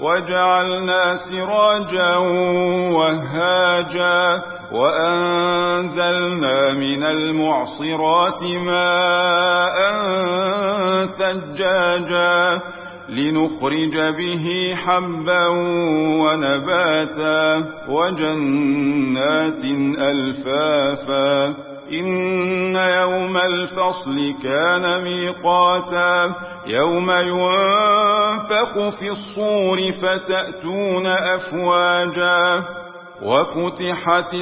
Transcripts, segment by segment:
وجعلنا سراجا وهاجا وأنزلنا من المعصرات ماء ثجاجا لنخرج به حبا ونباتا وجنات ألفافا إن يوم الفصل كان ميقاتا يوم ينفق في الصور فتأتون أفواجا وفتحت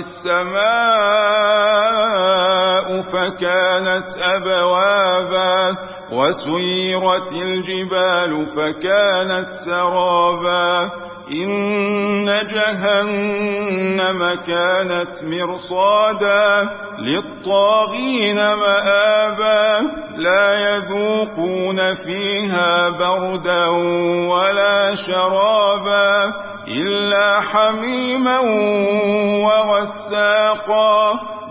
السماء فكانت أبوابا وسيرت الجبال فكانت سرابا. إن جهنم كانت مرصادا للطاغين مآبا. لا يذوقون فيها بردا ولا شرابا إلا حميما وغساقا.